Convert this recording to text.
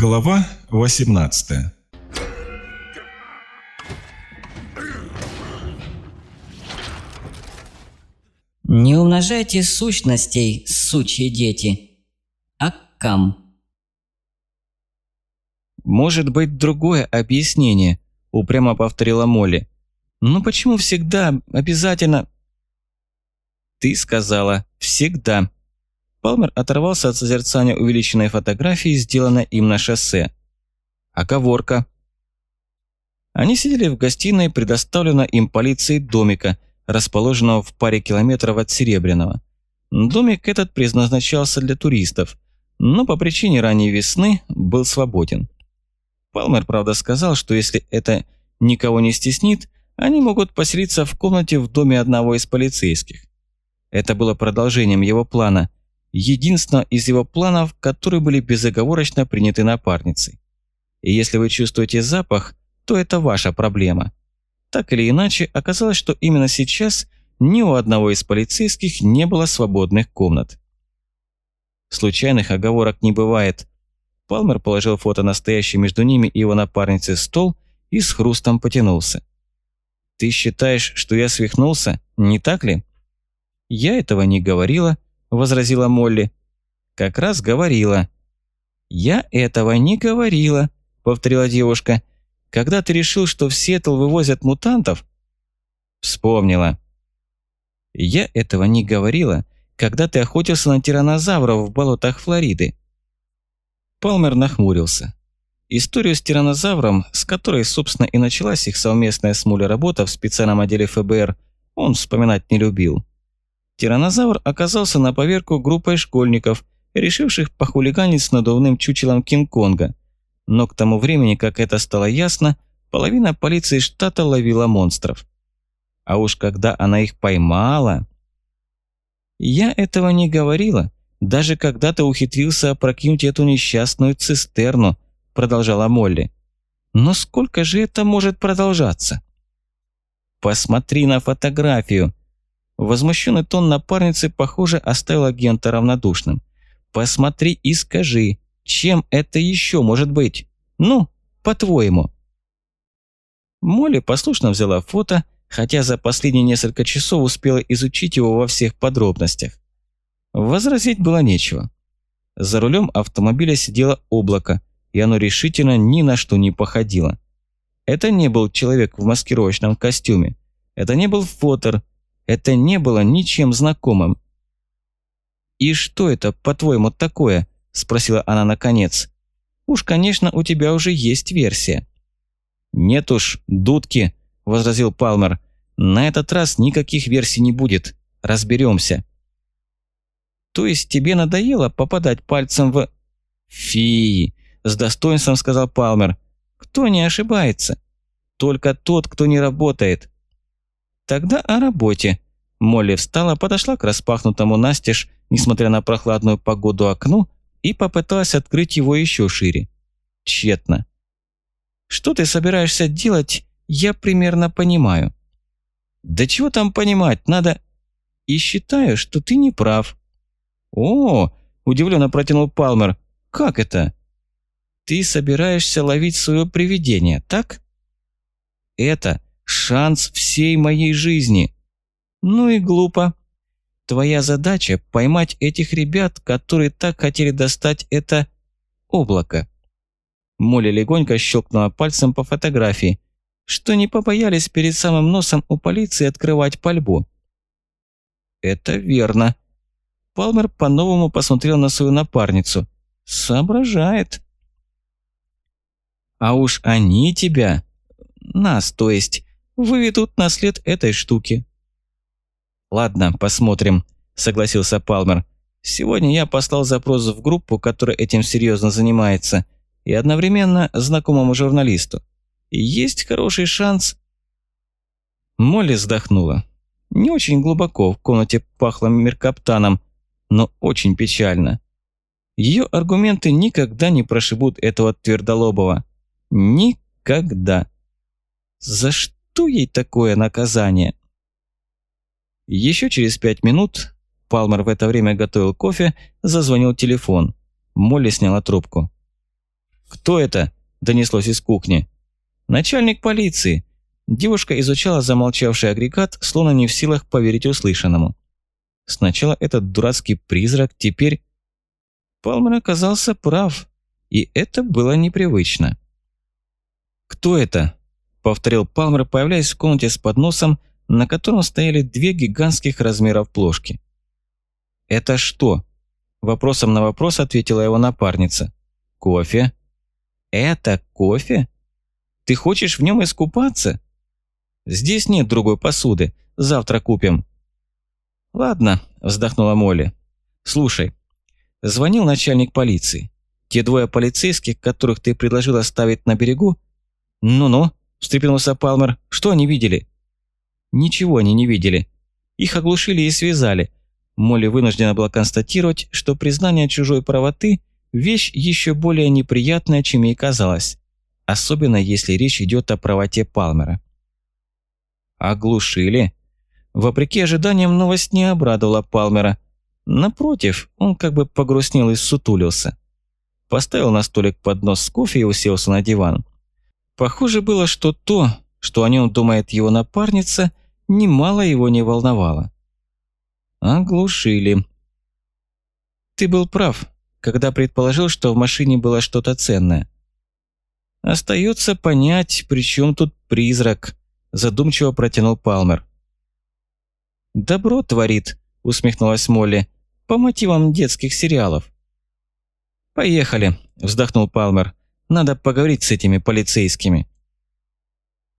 Глава 18 Не умножайте сущностей, сучьи дети. Аккам. «Может быть, другое объяснение», – упрямо повторила Молли. «Но почему всегда, обязательно...» «Ты сказала «всегда». Палмер оторвался от созерцания увеличенной фотографии, сделанной им на шоссе. Оговорка. Они сидели в гостиной, предоставленной им полицией домика – расположенного в паре километров от Серебряного. Домик этот предназначался для туристов, но по причине ранней весны был свободен. Палмер, правда, сказал, что если это никого не стеснит, они могут поселиться в комнате в доме одного из полицейских. Это было продолжением его плана, единственного из его планов, которые были безоговорочно приняты напарницей. И если вы чувствуете запах, то это ваша проблема. Так или иначе, оказалось, что именно сейчас ни у одного из полицейских не было свободных комнат. Случайных оговорок не бывает. Палмер положил фото настоящий между ними и его напарницей стол и с хрустом потянулся. «Ты считаешь, что я свихнулся, не так ли?» «Я этого не говорила», – возразила Молли. «Как раз говорила». «Я этого не говорила», – повторила девушка. Когда ты решил, что в Сиэтл вывозят мутантов?» Вспомнила. «Я этого не говорила, когда ты охотился на тиранозавров в болотах Флориды». Палмер нахмурился. Историю с тиранозавром, с которой, собственно, и началась их совместная с Мулей работа в специальном отделе ФБР, он вспоминать не любил. Тиранозавр оказался на поверку группой школьников, решивших похулиганить с надувным чучелом Кинг-Конга но к тому времени, как это стало ясно, половина полиции штата ловила монстров. А уж когда она их поймала... Я этого не говорила, даже когда ты ухитрился опрокинуть эту несчастную цистерну, продолжала Молли. Но сколько же это может продолжаться? Посмотри на фотографию. Возмущенный тон напарницы, похоже, оставил агента равнодушным. Посмотри и скажи, чем это еще может быть? Ну, по-твоему?» Молли послушно взяла фото, хотя за последние несколько часов успела изучить его во всех подробностях. Возразить было нечего. За рулем автомобиля сидело облако, и оно решительно ни на что не походило. Это не был человек в маскировочном костюме. Это не был фотор. Это не было ничем знакомым. «И что это, по-твоему, такое?» – спросила она наконец. «Уж, конечно, у тебя уже есть версия». «Нет уж, дудки», – возразил Палмер. «На этот раз никаких версий не будет. Разберемся». «То есть тебе надоело попадать пальцем в...» «Фи!» – с достоинством сказал Палмер. «Кто не ошибается? Только тот, кто не работает». «Тогда о работе». Молли встала, подошла к распахнутому настежь, несмотря на прохладную погоду окну, и попыталась открыть его еще шире. Тщетно. «Что ты собираешься делать, я примерно понимаю». «Да чего там понимать, надо...» «И считаю, что ты не прав». «О!» – удивленно протянул Палмер. «Как это?» «Ты собираешься ловить свое привидение, так?» «Это шанс всей моей жизни». «Ну и глупо», Твоя задача – поймать этих ребят, которые так хотели достать это облако. Молли легонько щелкнула пальцем по фотографии, что не побоялись перед самым носом у полиции открывать пальбу. Это верно. Палмер по-новому посмотрел на свою напарницу. Соображает. А уж они тебя, нас, то есть, выведут на след этой штуки. «Ладно, посмотрим», – согласился Палмер. «Сегодня я послал запрос в группу, которая этим серьезно занимается, и одновременно знакомому журналисту. есть хороший шанс...» Молли вздохнула. Не очень глубоко, в комнате пахло меркаптаном, но очень печально. Ее аргументы никогда не прошибут этого твердолобого. Никогда. За что ей такое наказание? Еще через пять минут, Палмер в это время готовил кофе, зазвонил телефон. Молли сняла трубку. «Кто это?» – донеслось из кухни. «Начальник полиции». Девушка изучала замолчавший агрегат, словно не в силах поверить услышанному. Сначала этот дурацкий призрак, теперь... Палмер оказался прав, и это было непривычно. «Кто это?» – повторил Палмер, появляясь в комнате с подносом, на котором стояли две гигантских размеров плошки. «Это что?» – вопросом на вопрос ответила его напарница. «Кофе?» «Это кофе? Ты хочешь в нем искупаться?» «Здесь нет другой посуды. Завтра купим». «Ладно», – вздохнула Молли. «Слушай, звонил начальник полиции. Те двое полицейских, которых ты предложил оставить на берегу?» «Ну-ну», – встрепенулся Палмер. «Что они видели?» «Ничего они не видели. Их оглушили и связали». Молли вынуждена была констатировать, что признание чужой правоты – вещь еще более неприятная, чем ей казалось. Особенно, если речь идет о правоте Палмера. «Оглушили?» Вопреки ожиданиям, новость не обрадовала Палмера. Напротив, он как бы погрустнел и сутулился. Поставил на столик поднос с кофе и уселся на диван. Похоже было, что то, что о нем думает его напарница, немало его не волновало. Оглушили. Ты был прав, когда предположил, что в машине было что-то ценное. Остается понять, при чем тут призрак, задумчиво протянул Палмер. «Добро творит», – усмехнулась Молли, – «по мотивам детских сериалов». «Поехали», – вздохнул Палмер. «Надо поговорить с этими полицейскими».